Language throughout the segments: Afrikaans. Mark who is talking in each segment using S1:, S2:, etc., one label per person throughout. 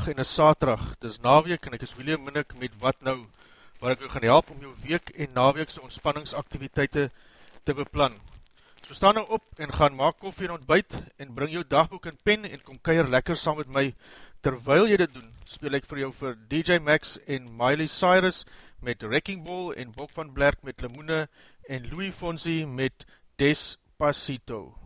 S1: 8 en is saterdag, dis naweek en ek is William Minnick met Wat Nou, waar ek u gaan help om jou week en naweekse ontspanningsaktiviteite te beplan. So sta nou op en gaan maak koffie en ontbijt en bring jou dagboek en pen en kom keier lekker saam met my. Terwyl jy dit doen, speel ek vir jou vir DJ Max en Miley Cyrus met Wrecking Ball en Bok van Blerk met Limoene en Louis Fonsi met Despacito.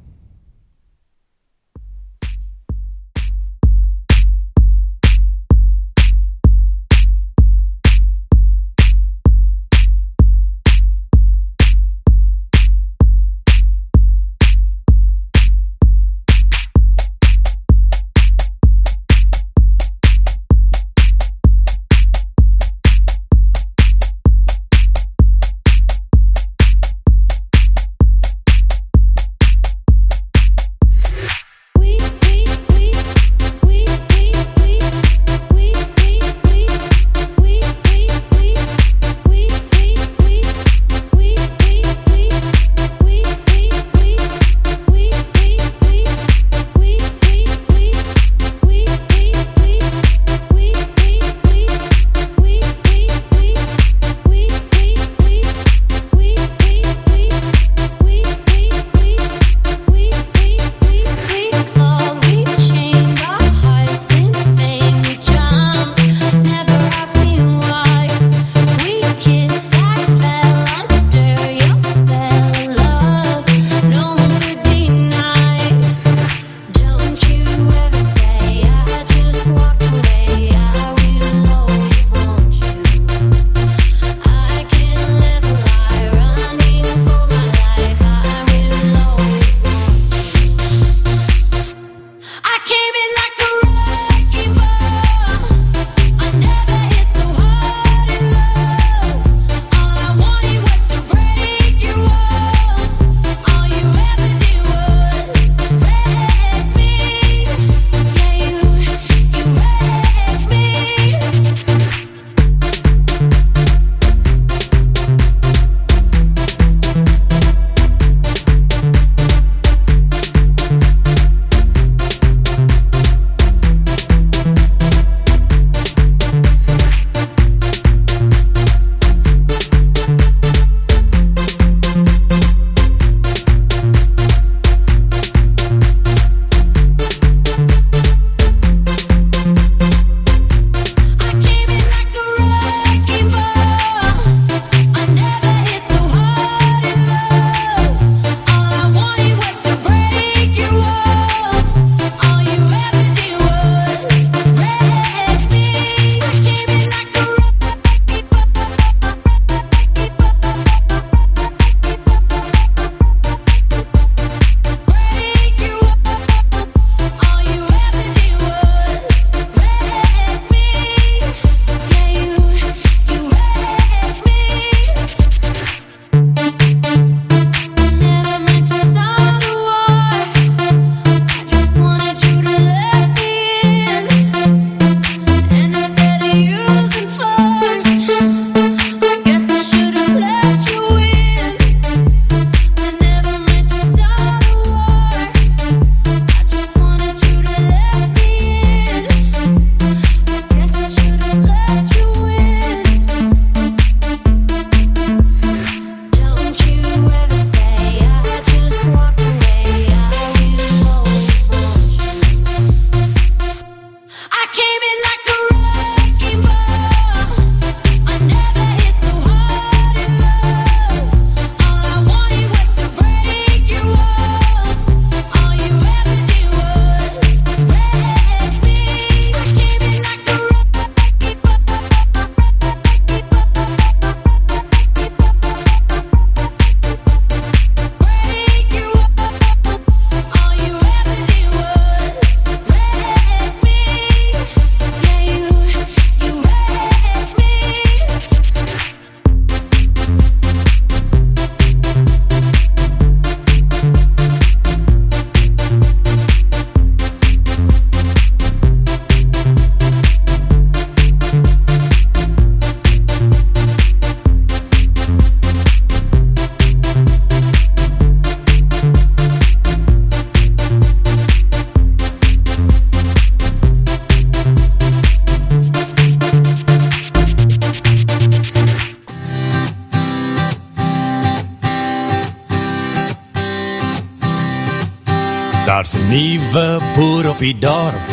S2: Op die dorp.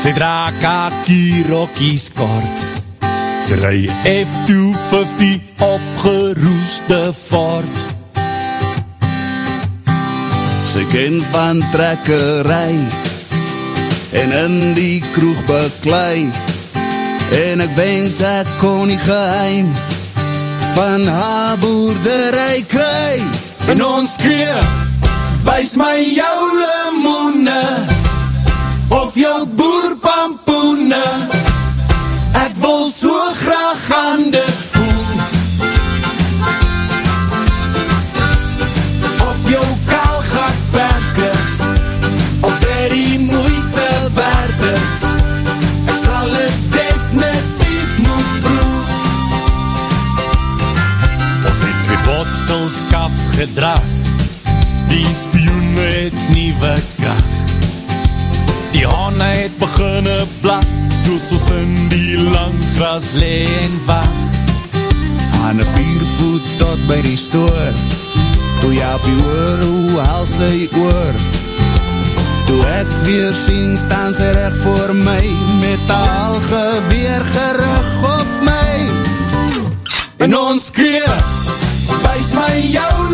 S2: Sy dra kakie rokkies kort. Sy ry F250 opgeroeste Ford.
S3: Sy ken van trekkerij En in die kroeg beklei En ek wens ek kon die geheim Van haar boerderij kry En ons kreeg Wees my jou limoene Of jou boerpampoene Ek wil so graag aan dit voel Of jou kaalgat perskes Of dit die moeite waard is Ek sal het definitief moet proef
S2: Ons het twee bottels kaf gedraf. Die spioen het nieuwe kracht. Gras lee en wacht.
S3: Aan een viervoet tot by die stoor. Toe jy op die oor, hoe haal sy oor? Toe ek weer sien, staan sy recht voor my Met al geweer gerig op my. En ons kreeg Wees my jou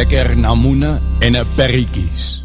S4: Lekker namoene en een perriekies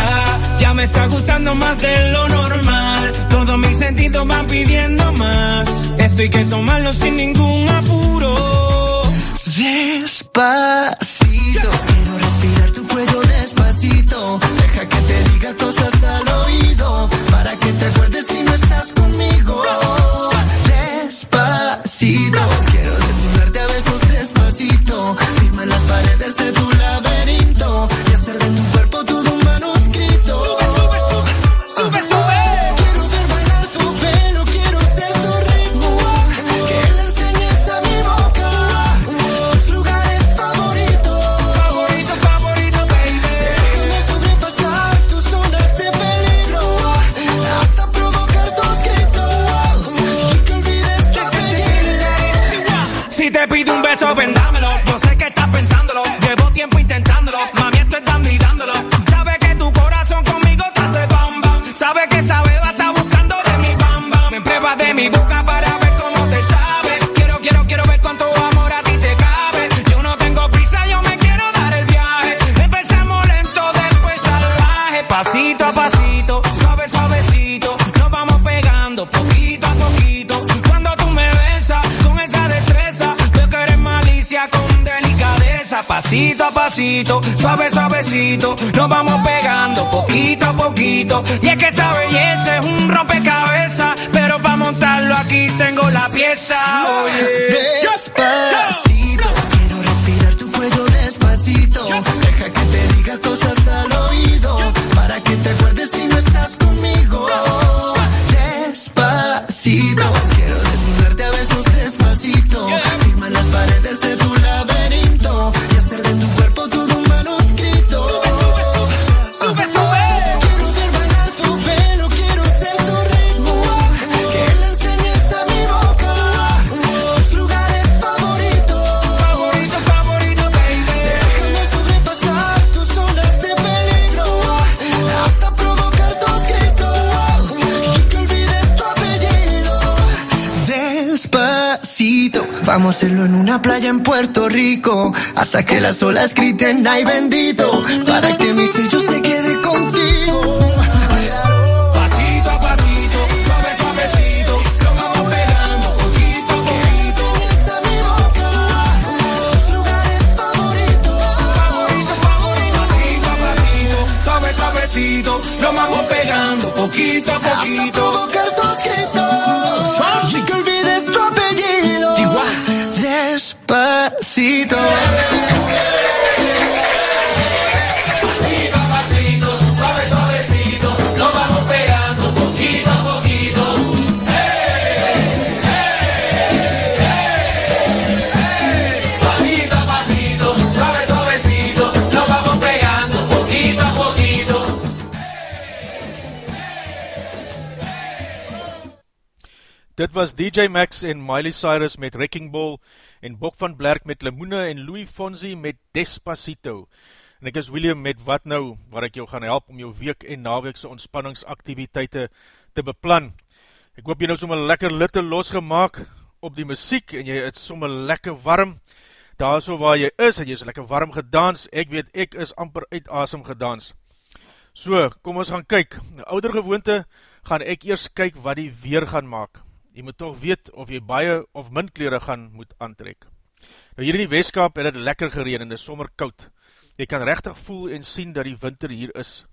S5: me está gustando más de lo normal. Todos mis sentidos van pidiendo más. Esto hay que tomarlo sin ningún apuro.
S6: Despacito, las olas griten ay bendito
S1: Dit was DJ Max en Miley Cyrus met Wrecking Ball en Bok van Blerk met Limoene en Louis Fonsi met Despacito. En ek is William met Wat Nou, waar ek jou gaan help om jou week en naweekse ontspanningsaktiviteite te beplan. Ek hoop jy nou sommer lekker litte losgemaak op die muziek en jy het sommer lekker warm. Daar so waar jy is en jy is lekker warm gedans, ek weet ek is amper uit asem gedans. So, kom ons gaan kyk. Ouder gewoonte gaan ek eers kyk wat die weer gaan maak. Jy moet toch weet of jy baie of min kleren gaan moet aantrek. Nou hier in die weeskap het het lekker gereen en het is sommer koud. Jy kan rechtig voel en sien dat die winter hier is.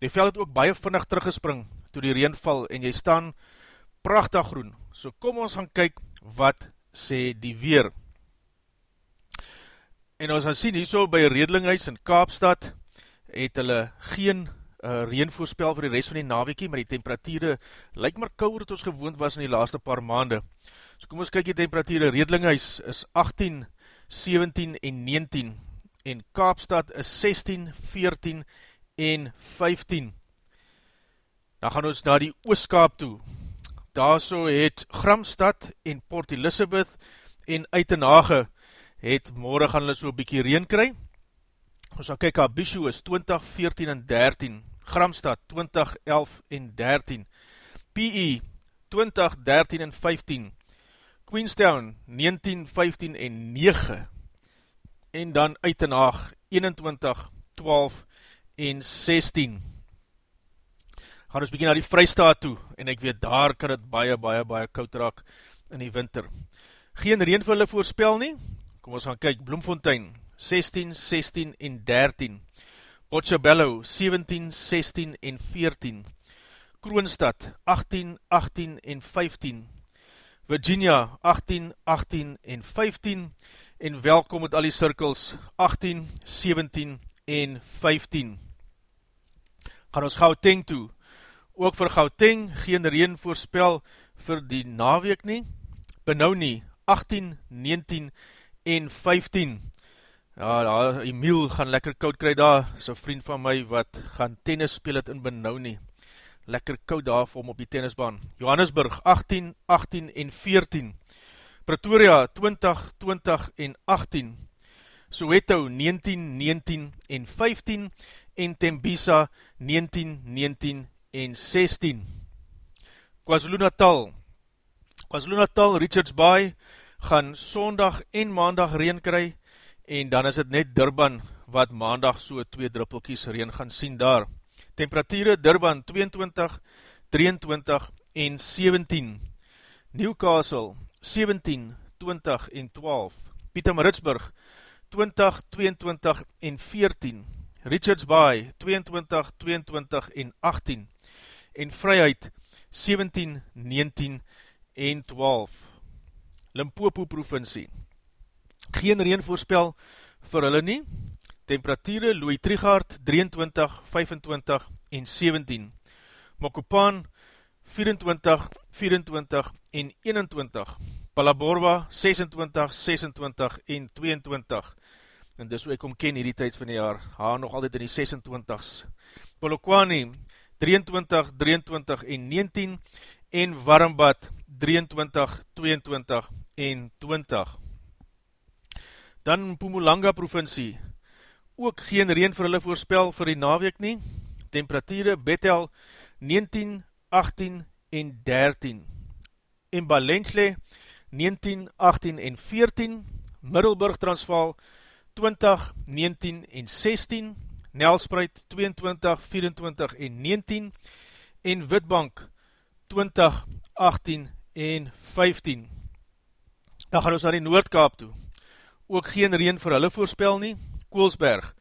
S1: Die veld het ook baie vinnig teruggespring toe die reen val en jy staan prachtig groen. So kom ons gaan kyk wat sê die weer. En ons gaan sien, hier so by Redlinghuis in Kaapstad, het hulle geen uh, reenvoorspel vir die rest van die naweekie, maar die temperatuurde lyk maar kouwer het ons gewoond was in die laaste paar maande. So kom ons kyk die temperatuurde, Redlinghuis is 18, 17 en 19, en Kaapstad is 16, 14 en 15. Dan gaan ons na die Ooskaap toe. Daar so het Gramstad en Port Elizabeth en Uitenhage het morgen gaan hulle so bykie reen kry. Ons sal kyk, Abishu is 20, 14 en 13, Gramstad 20, 11 en 13, PE 20, 13 en 15, Queenstown 19, 15 en 9, en dan Uitenhaag 21, 12 en 16. Gaan ons bykie na die vrystaat toe, en ek weet daar kan het baie, baie, baie koud raak in die winter. Geen reen vir hulle voorspel nie, kom ons gaan kyk, Bloemfontein 16, 16 en 13, Botshabello 17, 16 en 14, Kroonstad 18, 18 en 15, Virginia 18, 18 en 15, en welkom met al die cirkels 18, 17 en 15. Gaan ons Gauteng toe, ook vir Gauteng geen reen voorspel vir die naweek nie, Benau nie, 18, 19 en 15. Ja, daar, Emiel gaan lekker koud kry daar, so vriend van my wat gaan tennis speel het in Benau nie. Lekker koud daar vir hom op die tennisbaan. Johannesburg 18, 18 en 14. Pretoria 20, 20 en 18. Soweto 19, 19 en 15 en Tembisa 19, 19 en 16. KwaZulu Natal KwaZulu Natal, Richards Bay gaan sondag en maandag reen kry en dan is het net Durban wat maandag so twee druppelkies reen gaan sien daar. Temperatuur Durban 22, 23 en 17. Newcastle 17, 20 en 12. Pietermaritzburg 20, 22 en 14. Richards Bay 22, 22 en 18. En Vryheid 17, 19 en 12. Limpopo provincie. Geen reen voorspel vir hulle nie. Temperatuur Louis Trigard 23, 25 en 17. Mokopaan 24, 24 en 21. Palaborwa 26, 26 en 22. En dis hoe ek om ken hierdie tyd van die jaar. Haar nog altyd in die 26s. Polokwani 23, 23 en 19. En Warmbad 23, 22 en 20. Dan Pumulanga provincie. Ook geen reen vir hulle voorspel vir die naweek nie. Temperatuur Bethel 19, 18 en 13. En Balensley 19, 18 en 14. Middelburg Transvaal 20, 19 en 16. Nelspreid 22, 24 en 19. En Witbank 20, 18 en 15. Dan gaan ons naar die Noordkaap toe. Ook geen reen vir hulle voorspel nie. Koolsberg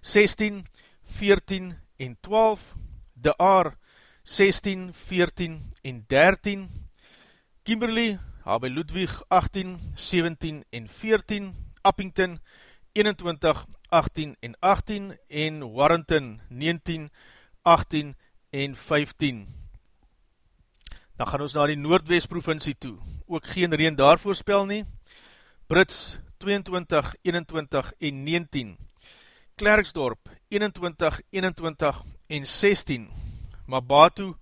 S1: 16, 14 en 12. De Aar 16, 14 en 13, Kimberley, by Ludwig 18, 17 en 14, Uppington 21, 18 en 18 en Warrington 19, 18 en 15. Dan gaan ons na die Noordwest provincie toe, ook geen reen daar voorspel nie, Brits 22, 21 en 19, Klerksdorp 21, 21 en 16, Mabatu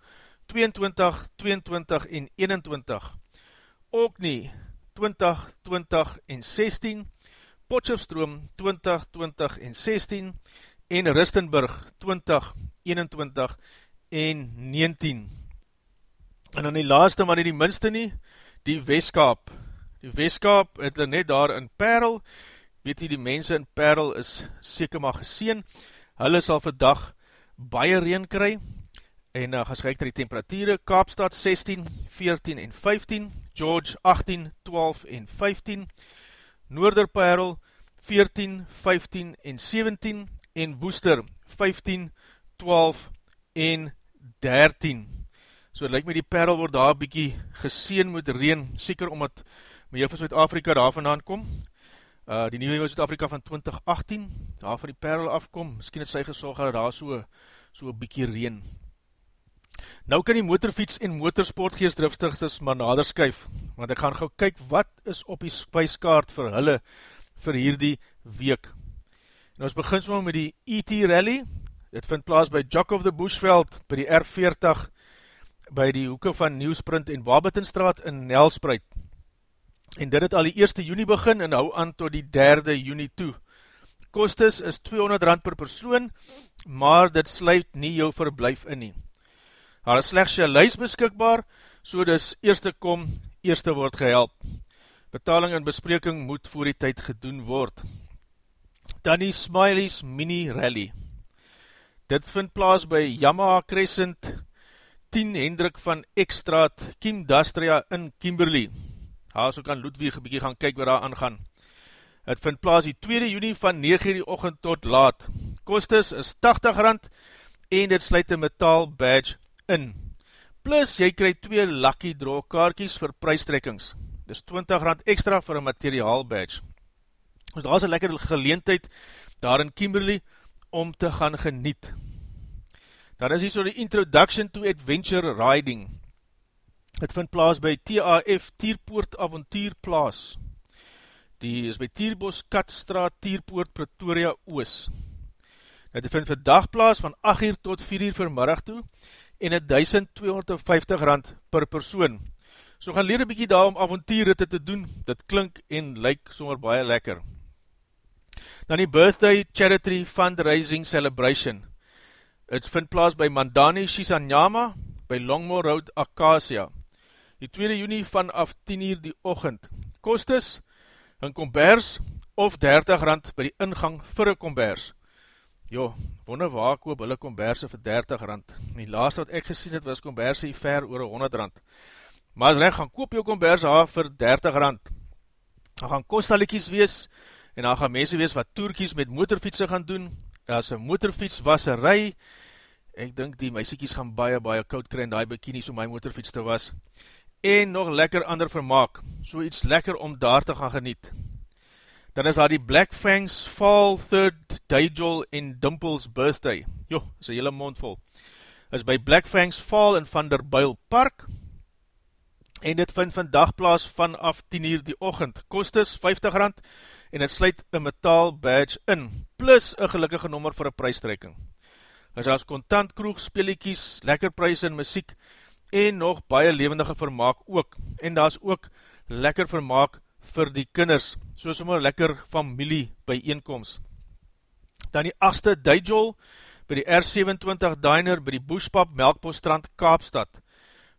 S1: 22, 22 en 21, ook nie 20, 20 en 16, Potchefstroom 20, 20 en 16 en Ristenburg 20, 21 en 19. En dan die laaste, maar nie die minste nie, die Westkaap. Die Westkaap het hulle net daar in Perl, weet nie die mense in Perl is seker maar geseen, hulle sal vir dag baie reen kry, en uh, gaan kyk na die temperatuur, Kaapstad 16, 14 en 15, George 18, 12 en 15, Noorderperl 14, 15 en 17, en Woester 15, 12 en 13. So het lyk my die perl word daar bykie geseen moet reen, seker omdat my juffel Zuid-Afrika daar vandaan kom, uh, die nieuwe Zuid-Afrika van 2018, daar van die perl afkom, miskien het sy gesorg dat daar so, so bykie reen. Nou kan die motorfiets en motorsport geestdriftigtes maar nader skuif, want ek gaan gauw kyk wat is op die spijskaart vir hulle vir hierdie week. En ons begin so met die E.T. Rally, dit vind plaas by Jock of the Bushveld, by die R40, by die hoeke van Nieuwsprint en Babetenstraat in Nelspreid. En dit het al die 1 juni begin en hou aan tot die 3 juni toe. Kostes is 200 rand per persoon, maar dit sluit nie jou verblijf in nie. Is slechts jy lys beskikbaar, so dis eerste kom, eerste word gehelp. Betaling en bespreking moet voor die tyd gedoen word. Dan die Smileys Mini Rally. Dit vind plaas by Yamaha Crescent 10 Hendrik van Ekstraat, Kim Dastria in Kimberley. Haas ook aan Ludwig een bykie gaan kyk wat daar aangaan. Het vind plaas die 2 juni van 9 die ochend tot laat. Kostes is 80 rand en dit sluit een metaal badge in. Plus, jy krij twee lucky draw kaartjes vir prijstrekkings. Dis 20 rand extra vir een materiaal badge. Dus daar is een lekker geleentheid daar in Kimberley om te gaan geniet. Dan is hier so die Introduction to Adventure Riding. Het vind plaas by TAF Tierpoort Avontuur Plaas. Die is by Tierbos Katstraat Tierpoort Pretoria Oos. Het vind vir dagplaas van 8 uur tot 4 uur vir middag toe en het 1250 rand per persoon. So gaan leer een bykie daar om avontuurritte te doen, dit klink en lyk sommer baie lekker. Dan die Birthday Charity Fundraising Celebration. Het vind plaas by Mandani Shisanyama, by Longmore Road Acacia. Die 2 juni vanaf 10 uur die ochend. Kostes, een kombers of 30 rand by die ingang vir een kombers. Jo, wonder waar koop hulle komberse vir 30 rand. Die laatste wat ek gesien het was komberse hier ver oor 100 rand. Maar as recht, gaan koop jou komberse haar vir 30 rand. Dan gaan kostaliekies wees, en dan gaan mense wees wat toerkies met motorfietse gaan doen. Motorfiets was een rij, ek dink die meisiekies gaan baie, baie koud kry in die bikinis om my motorfiets te was. En nog lekker ander vermaak, so iets lekker om daar te gaan geniet dan is daar die Black Fangs Fall Third Dijol en Dimples Birthday. Jo, is een hele mond vol. Is by Black Fangs Fall in Van der Buil Park, en dit vind vandag plaas vanaf 10 uur die ochend. Kost is 50 rand, en het sluit een metaal badge in, plus een gelukkige nommer vir een prijstrekking. Er is as contant kroeg, speeliekies, lekker prijs en muziek, en nog baie levendige vermaak ook. En daar is ook lekker vermaak vir die kinders, soos om een lekker familie by eenkomst. Dan die 8ste Dijol, by die R27 Diner, by die Boespap Melkbosstrand Kaapstad,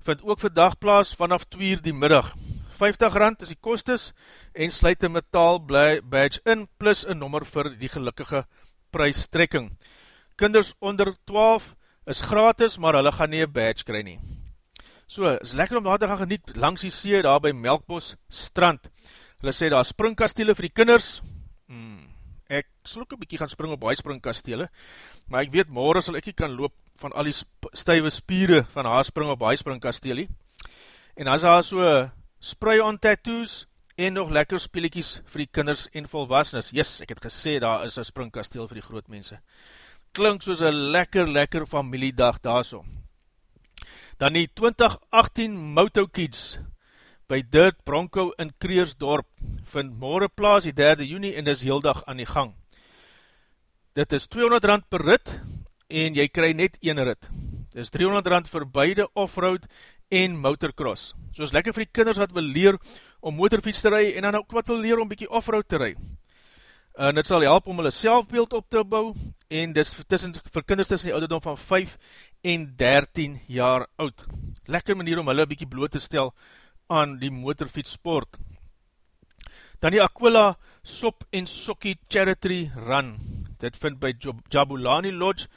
S1: vind ook vandag plaas vanaf 2 uur die middag. 50 rand is die kostes, en sluit een metaal badge in, plus een nommer vir die gelukkige prijstrekking. Kinders onder 12 is gratis, maar hulle gaan nie een badge kry nie. So, is lekker om daar te gaan geniet langs die see daar by Melkbos strand. Hulle sê daar springkastele vir die kinders. Hmm, ek sal ook een bykie gaan spring op baie springkastele, maar ek weet morgen sal ek nie kan loop van al die sp stuive spiere van haar spring op baie springkastele. En as daar so spray-on tattoos en nog lekker speeliekies vir die kinders en volwassenes. Yes, ek het gesê daar is een springkasteel vir die groot mense. Klink soos een lekker, lekker familiedag daar so dan die 2018 Moto Kids by Dirt Bronco in Kreersdorp vind morgen plaas die 3 juni en dis heel dag aan die gang. Dit is 200 rand per rit en jy kry net een rit. Dit is 300 rand vir beide offroad en motorcross. So is lekker vir die kinders wat wil leer om motorfiets te rij en dan ook wat wil leer om bykie offroad te rij. En dit sal help om hulle selfbeeld op te bou en dis tussen, vir kinders tussen die ouderdom van 5 en 13 jaar oud. Lekker manier om hulle bykie bloot te stel aan die motorfietssport. Dan die Aquila Sop en Sokkie Charity Run. Dit vind by Jabulani Lodge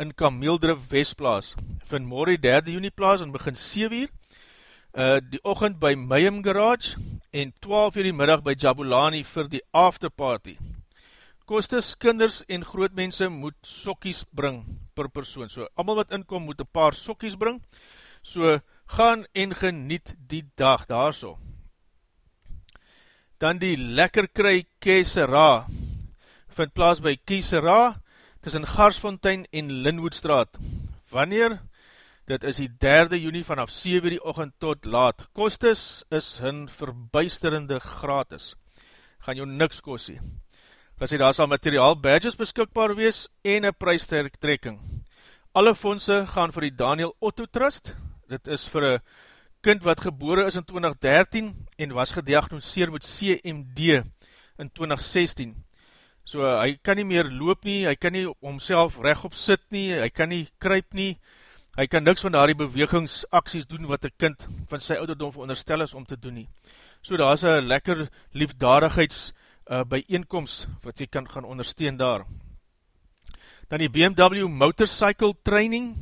S1: in Kameeldrif Westplaas. Vind morgen 3 juni plaas en begin 7 uur. Uh, die ochend by Mayhem Garage en 12 uur die middag by Jabulani vir die afterparty kostes, kinders en grootmense moet sokkies bring per persoon. So, allemaal wat inkom moet een paar sokkies bring. So, gaan en geniet die dag daar so. Dan die lekker kry Kesera. Vind plaas by Kesera, tussen Garsfontein en Linwoodstraat. Wanneer? Dit is die 3 juni vanaf 7 die ochend tot laat. Kostes is hun verbuisterende gratis. Gaan jou niks kosie. Dat sê, daar sal materiaal badges beskikbaar wees en een prijstrekking. Alle fondse gaan vir die Daniel Otto Trust. Dit is vir een kind wat gebore is in 2013 en was gediagnoseer met CMD in 2016. So, hy kan nie meer loop nie, hy kan nie homself rechtop sit nie, hy kan nie kryp nie, hy kan niks van die bewegingsaksies doen wat een kind van sy ouderdom veronderstel is om te doen nie. So, daar is een lekker liefdadigheids uh, bijeenkomst wat jy kan gaan ondersteun daar. Dan die BMW Motorcycle Training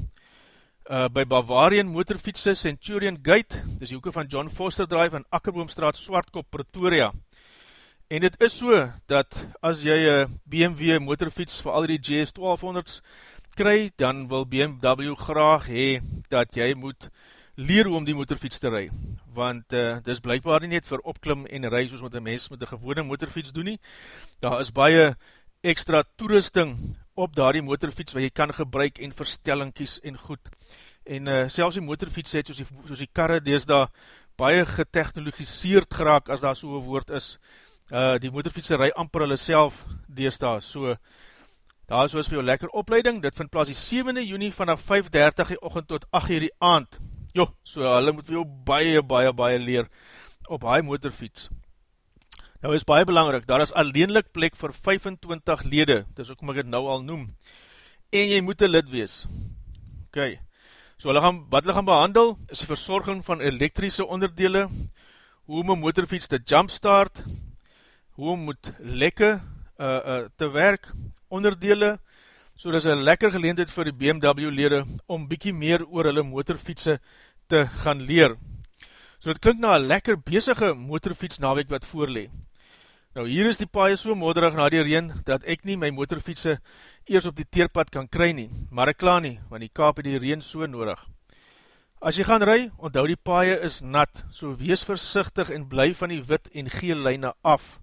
S1: uh, by Bavarian Motorfietse Centurion Gate, dis die hoeke van John Foster Drive in Akkerboomstraat, Swartkop, Pretoria. En dit is so, dat as jy een BMW motorfiets vir al die GS 1200s kry, dan wil BMW graag hee, dat jy moet leer om die motorfiets te rij, want uh, dis blijkbaar nie net vir opklim en rij soos wat een mens met een gewone motorfiets doen nie, daar is baie extra toerusting op daar die motorfiets wat jy kan gebruik en verstellingkies en goed, en uh, selfs die motorfiets het soos die, soos die karre dees daar baie getechnologiseerd geraak as daar so'n woord is, uh, die motorfietserij amper hulle self dees daar, so daar is soos vir jou lekker opleiding, dit vind plaas die 7e juni vanaf 5.30 die ochend tot 8 uur die aand, Jo, so hulle moet vir jou baie, baie, baie leer op hy motorfiets. Nou is baie belangrik, daar is alleenlik plek vir 25 lede, dis ook maar ek het nou al noem, en jy moet een lid wees. Ok, so hulle gaan, wat hulle gaan behandel, is die verzorging van elektrische onderdele, hoe om een motorfiets te jumpstart, hoe om moet lekke uh, uh, te werk, onderdele, So dit is een lekker geleendheid vir die BMW lede om bykie meer oor hulle motorfietse te gaan leer. So dit klink na een lekker bezige motorfiets naweek wat voorlee. Nou hier is die paie so moderig na die reen, dat ek nie my motorfietse eers op die teerpad kan kry nie, maar ek klaar nie, want die kaap het die reen so nodig. As jy gaan ry, onthou die paie is nat, so wees versichtig en bly van die wit en geel lijne af.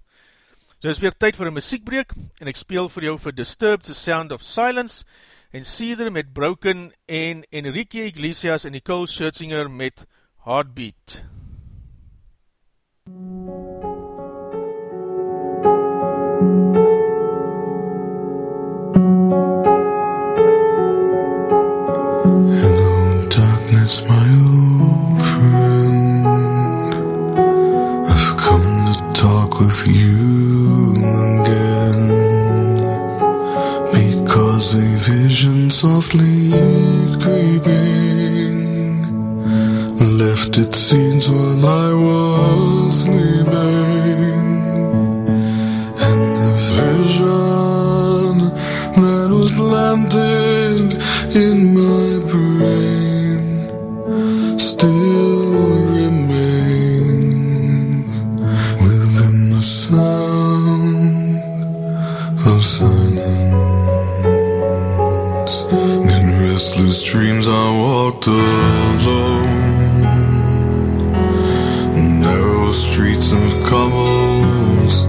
S1: So is weer tyd vir een muziekbreek, en ek speel vir jou vir Disturbed the Sound of Silence, en Cedar met Broken, en Enrique Iglesias en Nicole Scherzinger met Heartbeat.
S7: Hello, darkness, my old friend. I've come to talk with you again. Because vision softly creeping left its scenes while I was sleeping. And the vision that was planted walked alone, narrow streets of cobblestone.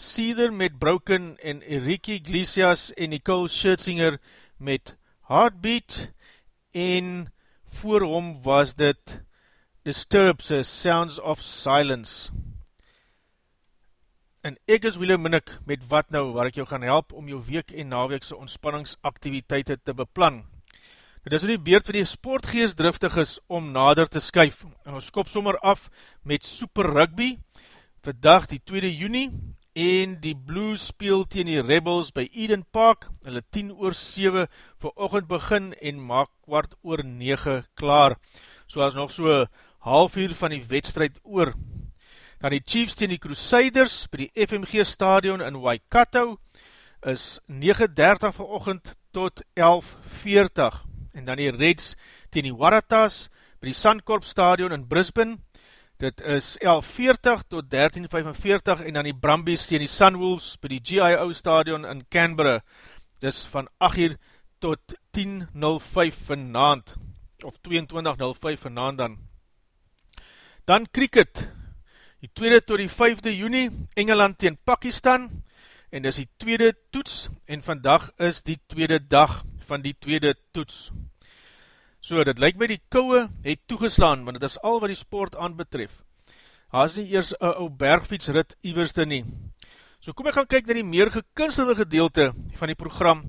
S1: Seether met Broken en Enrique Iglesias en Nicole Schertzinger met Heartbeat en voor hom was dit Disturbs, Sounds of Silence. En ek is Wille Minnik met Wat Nou, waar ek jou gaan help om jou week en naweekse ontspanningsaktiviteite te beplan. Dit is die beurt vir die sportgeestdriftig is om nader te skuif. En ons kop sommer af met Super Rugby, vandag die 2de juni, en die Blues speel teen die Rebels by Eden Park, hulle 10 oor 7 vir ochend begin en maak kwart oor 9 klaar, so as nog so half uur van die wedstrijd oor. Dan die Chiefs teen die Crusaders by die FMG stadion in Waikato is 9.30 vir ochend tot 11.40 en dan die Reds teen die Waratahs by die Sandkorp stadion in Brisbane Dit is 11.40 tot 13.45 en dan die Brumbies teen die Sunwolves by die GIO stadion in Canberra. Dit is van 8 uur tot 10.05 vanavond, of 22.05 vanavond dan. Dan cricket, die tweede tot die 5de juni, Engeland teen Pakistan, en dit is die tweede toets, en vandag is die tweede dag van die tweede toets. So, dit lyk my die kouwe het toegeslaan, want dit is al wat die sport aan betref. Daar is nie eers een ou bergfietsrit iwerste nie. So kom ek gaan kyk na die meer gekunstelde gedeelte van die program,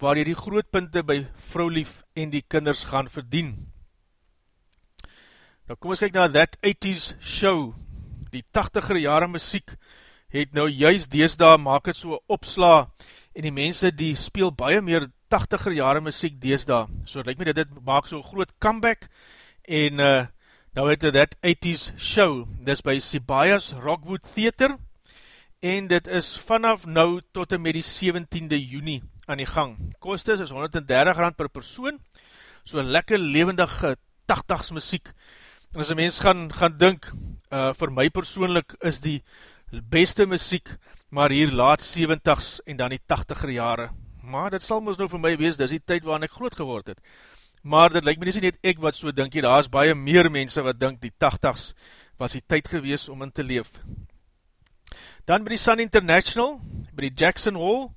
S1: waar die grootpunte by vrouwlief en die kinders gaan verdien. Nou kom ons kyk na That 80s Show. Die 80er jare muziek het nou juist deesdaal maak het so opsla en die mense die speel baie meer 80er jare muziek deesda, so het lyk my dat dit maak so groot comeback, en uh, nou het dit that 80s show, dit is by Sibayas Rockwood Theater, en dit is vanaf nou tot en met die 17de juni aan die gang. Kostes is 130 rand per persoon, so lekker levendige 80s muziek, en as een mens gaan, gaan dink, uh, vir my persoonlik is die beste muziek, maar hier laat 70s en dan die 80er jare maar dit sal ons nou vir my wees, dis die tyd waarin ek groot geword het. Maar dit lyk my nie net ek wat so dink hier, daar is baie meer mense wat dink die 80s was die tyd gewees om in te leef. Dan by die Sun International, by die Jackson Hall,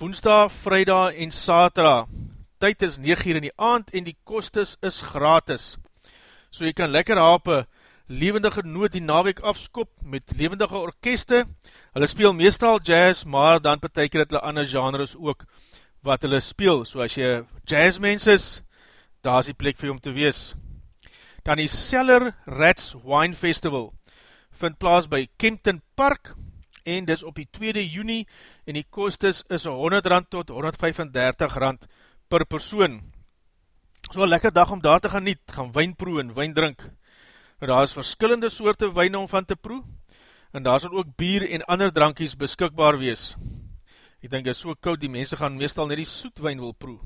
S1: woensdag, vrijdag en saterdag. Tyd is 9 uur in die aand en die kostes is gratis. So jy kan lekker hape levendige noot die naweek afskop met levendige orkeste. Hulle speel meestal jazz, maar dan beteker het hulle ander genres ook wat hulle speel. So as jy jazzmens is, daar is die plek vir jy om te wees. Dan die Cellar Rats Wine Festival vind plaas by Kempton Park en dis op die 2de juni en die kostes is 100 rand tot 135 rand per persoon. So lekker dag om daar te gaan niet, gaan wijnproe en wijn drink. Nou daar is verskillende soorte wijn om van te proe, en daar sal ook bier en ander drankies beskikbaar wees. Ek denk, is so koud, die mense gaan meestal net die soetwijn wil proe.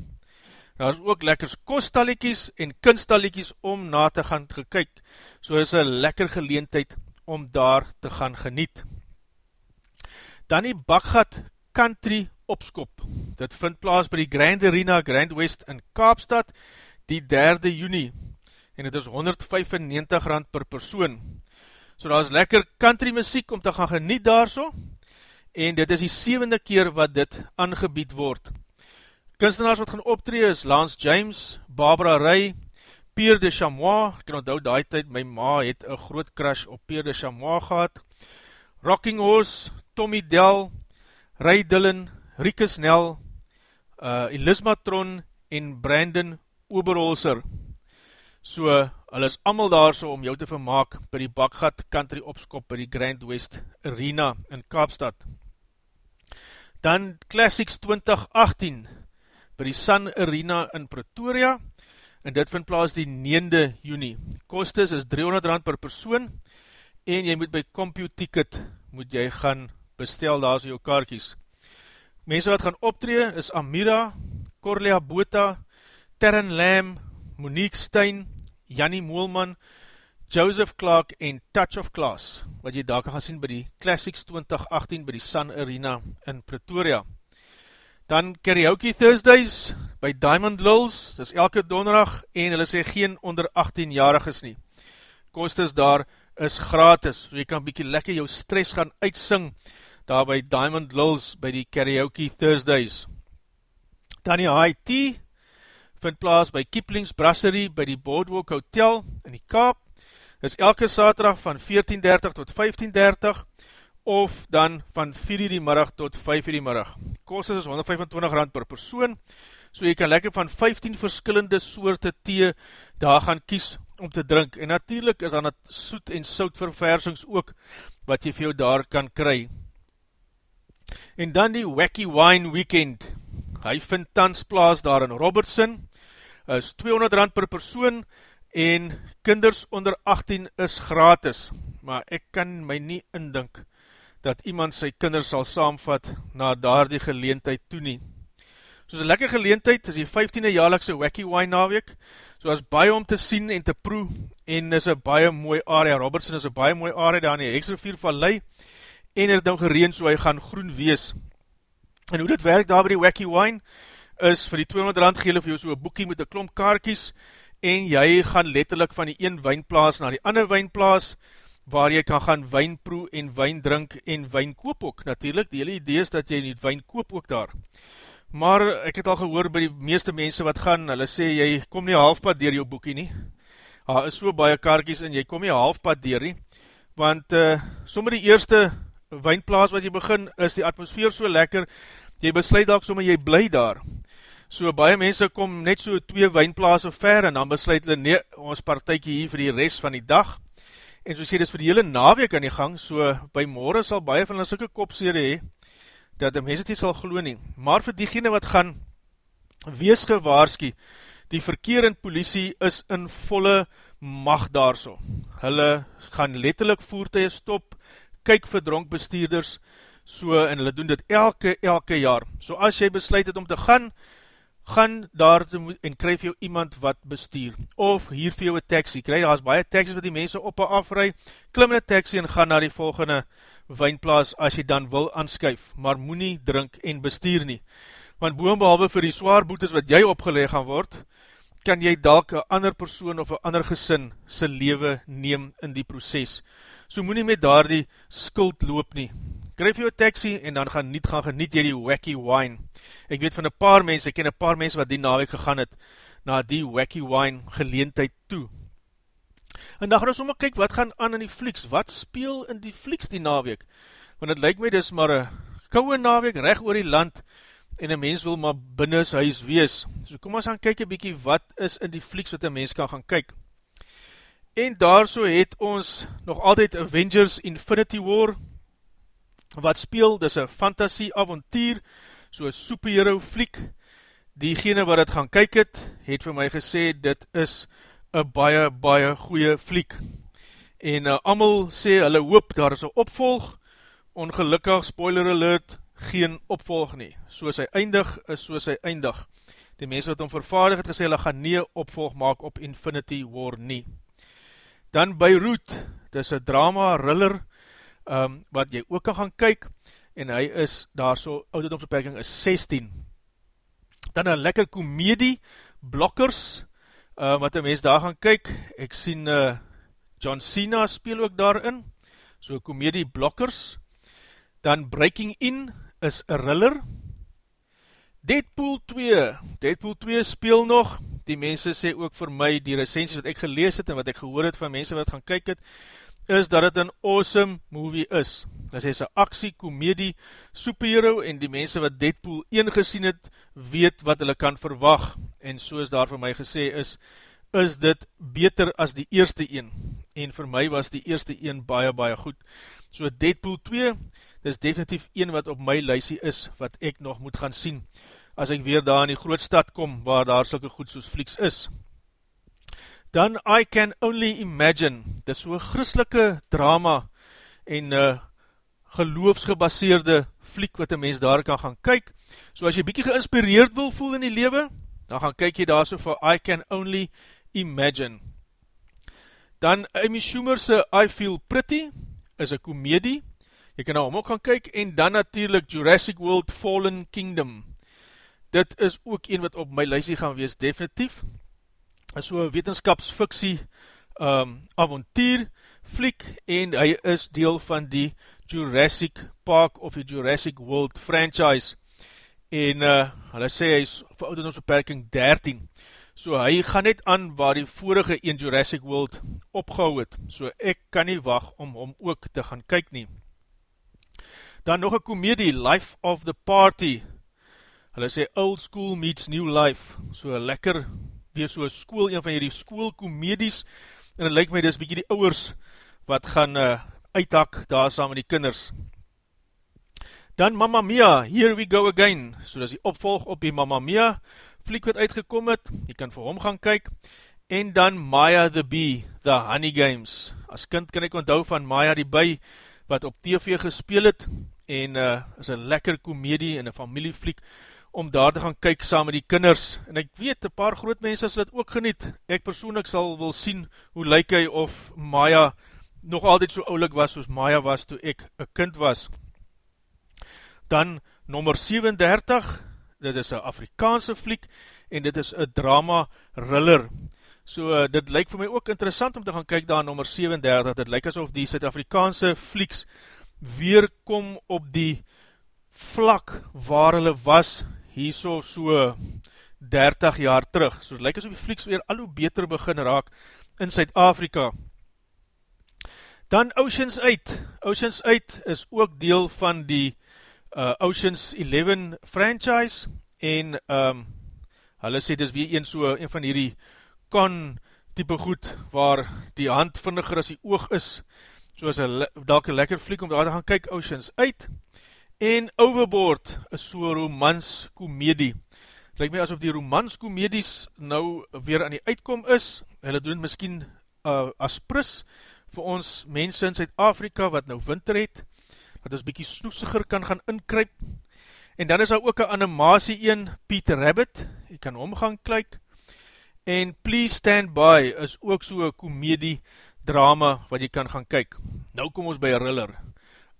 S1: Daar is ook lekkers kostaliekies en kunstaliekies om na te gaan gekyk, so is een lekker geleentheid om daar te gaan geniet. Dan die Bakgat Country Opskop. Dit vind plaas by die Grand Arena Grand West in Kaapstad die 3de juni en het is 195 rand per persoon. So daar is lekker country muziek om te gaan geniet daar so, en dit is die sevende keer wat dit aangebied word. Kunstenaars wat gaan optree is Lance James, Barbara Ray, Pierre de Chamois, ek kan onthou die tyd, my ma het een groot crush op Pierre de Chamois gehad, Rocking Horse, Tommy Dell, Ray Dillon, Rieke Snell, uh, Elismatron en Brandon Oberholzer. So, hulle is allemaal daar so om jou te vermaak by die Bakgat Country Opskop by die Grand West Arena in Kaapstad. Dan Classics 2018 by die Sun Arena in Pretoria en dit vind plaas die 9de juni. Kostes is 300 rand per persoon en jy moet by CompuTicket moet jy gaan bestel daar so jou kaartjes. Mense wat gaan optree is Amira, Corlea Bota, Terren Lam, Monique Stein, Jannie Moelman, Joseph Clark en Touch of Class, wat jy daar gaan sien by die Classics 2018 by die Sun Arena in Pretoria. Dan Karaoke Thursdays by Diamond Lulls, dis elke donderdag en hulle sê geen onder 18 jariges nie. Kostes daar is gratis, so jy kan bykie lekker jou stress gaan uitsing daar by Diamond Lulls by die Karaoke Thursdays. Dan die High Tea, vind plaas by Kiplings Brasserie by die Boardwalk Hotel in die Kaap. Dit is elke saterdag van 14.30 tot 15.30 of dan van 4 die middag tot 5 die middag. Kost is 125 rand per persoon, so jy kan lekker van 15 verskillende soorte thee daar gaan kies om te drink, en natuurlijk is dan het soet en sout verversings ook, wat jy vir jou daar kan kry. En dan die Wacky Wine Weekend, hy vind tans plaas daar in Robertson, is 200 rand per persoon, en kinders onder 18 is gratis, maar ek kan my nie indink, dat iemand sy kinders sal saamvat na daar die geleentheid toe nie. Soos een lekker geleentheid is die 15e jaarlikse Wacky Wine naweek, so as baie om te sien en te proe, en is een baie mooi area, Robertson is een baie mooi area daar in die Hexervier van Lei, en het nou gereen so hy gaan groen wees. En hoe dit werk daar by die Wacky Wine, is vir die 200 rand gele vir jou so een boekie met een klomp kaarkies, en jy gaan letterlik van die een wijnplaas na die ander wijnplaas, waar jy kan gaan wijn proe en wijn drink en wijn koop ook. Natuurlijk, die hele idee is dat jy nie wijn koop ook daar. Maar ek het al gehoor by die meeste mense wat gaan, hulle sê, jy kom nie halfpad dier jou boekie nie. Daar is so baie kaartjes en jy kom nie halfpad dier nie. Want uh, sommer die eerste wijnplaas wat jy begin, is die atmosfeer so lekker, jy besluit dat sommer jy bly daar. So baie mense kom net so twee wijnplaas ver en dan besluit hulle, nee, ons partijkie hier vir die rest van die dag, En so sê, dit is vir die hele naweek aan die gang, so by morgen sal baie van hulle sikke kopsere hee, dat die mense dit sal glo nie. Maar vir diegene wat gaan, wees gewaarski, die verkeer en politie is in volle macht daar so. Hulle gaan letterlik voertuig stop, kyk vir dronkbestuurders, so, en hulle doen dit elke, elke jaar. So as jy besluit het om te gaan, gaan daar te moet, en kryf jou iemand wat bestuur, of hier vir jou een taxi, kry, daar is baie taxis wat die mense op en afrui, klim in een taxi en gaan na die volgende wijnplaas as jy dan wil aanskuif, maar moet nie drink en bestuur nie, want boonbehalwe vir die zwaar boetes wat jy opgeleg gaan word, kan jy dalk een ander persoon of een ander gesin sy lewe neem in die proces, so moet nie met daar die skuld loop nie, kryf jou taxi en dan gaan niet gaan geniet jy die wacky wine. Ek weet van een paar mense, ek ken een paar mense wat die naweek gegaan het, na die wacky wine geleentheid toe. En dan gaan ons sommer kyk, wat gaan aan in die flieks, wat speel in die flieks die naweek? Want het lyk my dis maar een kouwe naweek, recht oor die land, en een mens wil maar binnen sy huis wees. So kom ons gaan kyk een bykie, wat is in die flieks wat een mens kan gaan kyk. En daar so het ons nog altyd Avengers Infinity War, wat speel, dis een fantasie avontuur, so een superhero fliek, diegene wat het gaan kyk het, het vir my gesê, dit is een baie, baie goeie fliek, en uh, amal sê, hulle hoop, daar is een opvolg, ongelukkig, spoiler alert, geen opvolg nie, soos hy eindig, is soos hy eindig, die mense wat hom vervaardig het gesê, hulle gaan nie opvolg maak op Infinity War nie. Dan Beirut, dis een drama, riller, um, wat jy ook kan gaan kyk, en hy is daar so, ouderdomsbeperking is 16. Dan een lekker komedie, Blokkers, uh, wat een mens daar gaan kyk, ek sien uh, John Cena speel ook daarin, so komedie Blokkers, dan Breaking In is een riller, Deadpool 2, Deadpool 2 speel nog, die mense sê ook vir my, die recensies wat ek gelees het, en wat ek gehoor het van mense wat gaan kyk het, is dat het een awesome movie is. Dit is een aksie, komedie, superhero en die mense wat Deadpool 1 gesien het, weet wat hulle kan verwag. En soos daar vir my gesê is, is dit beter as die eerste een. En vir my was die eerste een baie, baie goed. So Deadpool 2, dit is definitief een wat op my lysie is, wat ek nog moet gaan sien. As ek weer daar in die grootstad kom, waar daar sulke goed soos flieks is dan I Can Only Imagine, dit is so'n christelike drama en uh, geloofsgebaseerde fliek wat een mens daar kan gaan kyk. So as jy bykie geïnspireerd wil voel in die lewe, dan gaan kyk jy daar so vir I Can Only Imagine. Dan Amy Schumer's I Feel Pretty is een komedie, jy kan nou om ook gaan kyk, en dan natuurlijk Jurassic World Fallen Kingdom. Dit is ook een wat op my lysie gaan wees, definitief, is so wetenskapsfiksie um, avontuur fliek en hy is deel van die Jurassic Park of die Jurassic World franchise. En uh, hulle sê hy is vir ouderdomsbeperking 13 so hy gaan net aan waar die vorige een Jurassic World opgehou het. So ek kan nie wacht om om ook te gaan kyk nie. Dan nog een komedie Life of the Party. Hulle sê old school meets new life. So lekker weer so school, een van hierdie schoolkomedies, en het lyk my, dis bykie die ouwers, wat gaan uh, uithak, daar saam met die kinders. Dan Mamma Mia, Here We Go Again, so dis die opvolg op die Mamma Mia, fliek wat uitgekom het, jy kan vir hom gaan kyk, en dan Maya the Bee, The Honey Games. As kind kan ek onthou van Maya die Bee, wat op TV gespeel het, en uh, is een lekker komedie en een familiefliek, om daar te gaan kyk saam met die kinders, en ek weet, een paar groot mense sal het ook geniet, ek persoonlik sal wil sien, hoe lyk hy of Maya nog altyd so oulik was, soos Maya was, toe ek een kind was. Dan, nummer 37, dit is een Afrikaanse fliek, en dit is een drama riller, so uh, dit lyk vir my ook interessant om te gaan kyk daar nummer 37, dit lyk asof die Suid-Afrikaanse flieks weerkom op die vlak waar hulle was, hier so so 30 jaar terug. So het lyk asof die flieks weer al hoe beter begin raak in Suid-Afrika. Dan Oceans 8. Oceans 8 is ook deel van die uh, Oceans 11 franchise en um, hulle sê dis weer een so, een van hierdie kan type goed waar die hand vindiger as die oog is soos een dalke lekker fliek om daar te gaan kyk Oceans 8 En Overboard is so romans komedie. Het lyk my asof die romans komedies nou weer aan die uitkom is. Hulle doen miskien uh, as pris vir ons mense in Zuid-Afrika wat nou winter het, wat ons bykie snoesiger kan gaan inkryp. En dan is daar ook een animatie een, Peter Rabbit, jy kan omgang klik. En Please Stand By is ook so een komedie drama wat jy kan gaan kyk. Nou kom ons by Riller.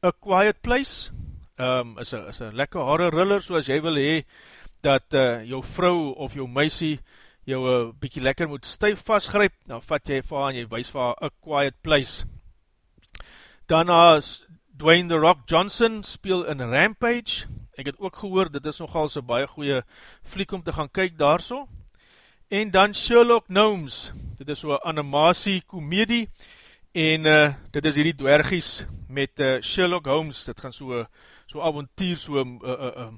S1: A Quiet Place, um, is een lekker harde riller, so as jy wil hee, dat uh, jou vrou of jou meisie jou een uh, bykie lekker moet stuif vastgryp, dan vat jy vir en jy wees vir a quiet place. Daarna Dwayne The Rock Johnson speel in Rampage, ek het ook gehoor, dit is nogal so baie goeie fliek om te gaan kyk daar so. En dan Sherlock Gnomes, dit is so animatie komedie, en uh, dit is hierdie dwergies met uh, Sherlock Holmes, dit gaan so so avontuur, so een uh, uh, uh,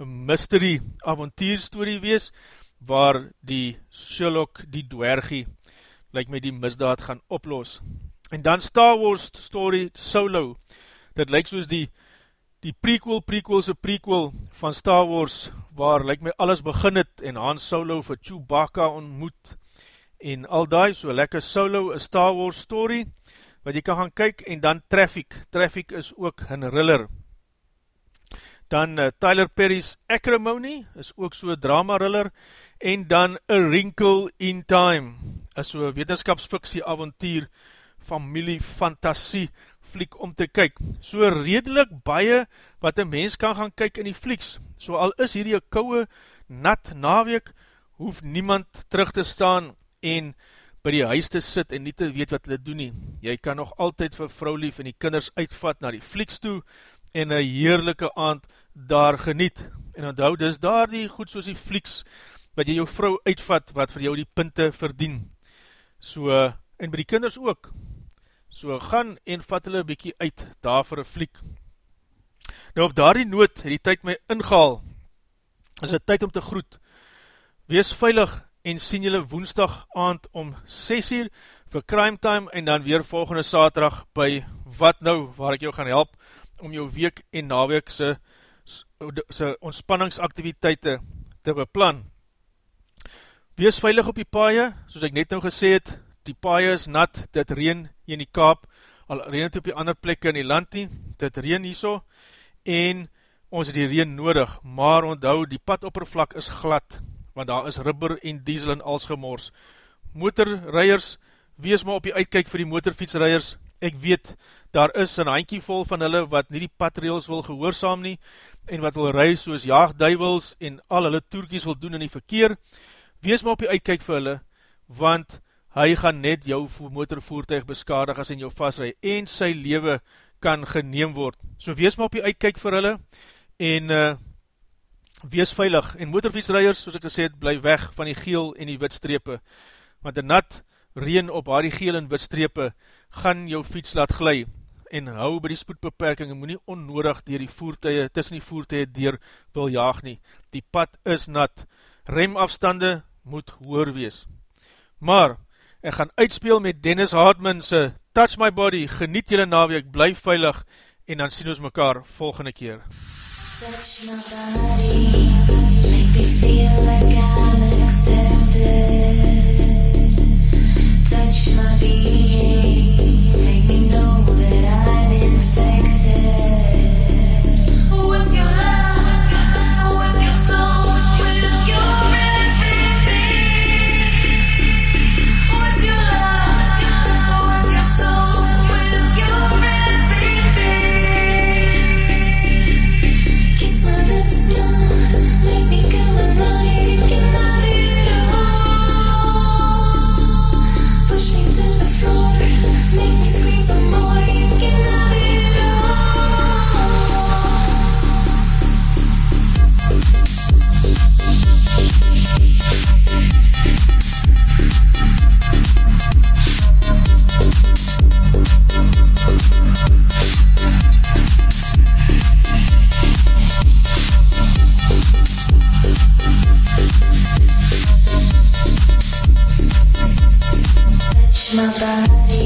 S1: uh, mystery avontuurstory wees, waar die Sherlock, die dwergie, like my die misdaad gaan oplos. En dan Star Wars story Solo, dit lyk soos die, die prequel, prequelse prequel van Star Wars, waar lyk my alles begin het, en Han Solo vir Chewbacca ontmoet, en al die, so lekker Solo, a Star Wars story, wat jy kan gaan kyk, en dan Traffic, Traffic is ook een riller, dan uh, Tyler Perry's Acrimony, is ook so drama riller, en dan A Wrinkle in Time, is so wetenskapsfiksie avontuur, familie, fantasie, fliek om te kyk. So redelijk baie wat een mens kan gaan kyk in die flieks. So al is hierdie een kouwe, nat naweek, hoef niemand terug te staan en by die huis te sit en nie te weet wat hulle doen nie. Jy kan nog altyd vir vrou lief en die kinders uitvat na die flieks toe, en een heerlijke aand daar geniet. En onthou, dis daar die goed soos die flieks, wat jy jou vrou uitvat, wat vir jou die pinte verdien. So, en by die kinders ook. So, gaan en vat hulle bykie uit, daar vir een fliek. Nou, op daar die nood, het die tyd my ingehaal, is het tyd om te groet. Wees veilig en sien julle woensdag aand om 6 uur vir Crime Time en dan weer volgende saterdag by Wat Nou, waar ek jou gaan help om jou week en naweek sy, sy ontspanningsaktiviteite te beplan. Wees veilig op die paaie, soos ek net nou gesê het, die paaie is nat, dit reen hier in die kaap, al reen het op die ander plekke in die land nie, dit reen hier so, en ons het die reen nodig, maar onthou, die padoppervlak is glad, want daar is rubber en diesel en als gemors. Motorrijers, wees maar op die uitkijk vir die motorfietsrijers, ek weet, daar is een handkie vol van hulle wat nie die patrails wil gehoorzaam nie, en wat wil reis soos jaagduivels en al hulle toerkies wil doen in die verkeer, wees maar op die uitkijk vir hulle, want hy gaan net jou motorvoertuig beskadig as in jou vastrui, en sy lewe kan geneem word. So wees maar op die uitkijk vir hulle, en uh, wees veilig, en motorfietsrijers, soos ek gesê het, bly weg van die geel en die witstrepe, want een nat reen op haar die geel en witstrepe, gaan jou fiets laat glij en hou by die spoedbeperking en moet nie onnodig dier die voertuie, tussen die voertuie deur wil jaag nie. Die pad is nat. Remafstande moet hoor wees. Maar, ek gaan uitspeel met Dennis Hartman se Touch My Body, geniet julle naweek, bly veilig en dan sien ons mekaar volgende keer.
S8: Touch my body, make me feel like I'm accepted. Touch my being, make me know that I'm infected. My body,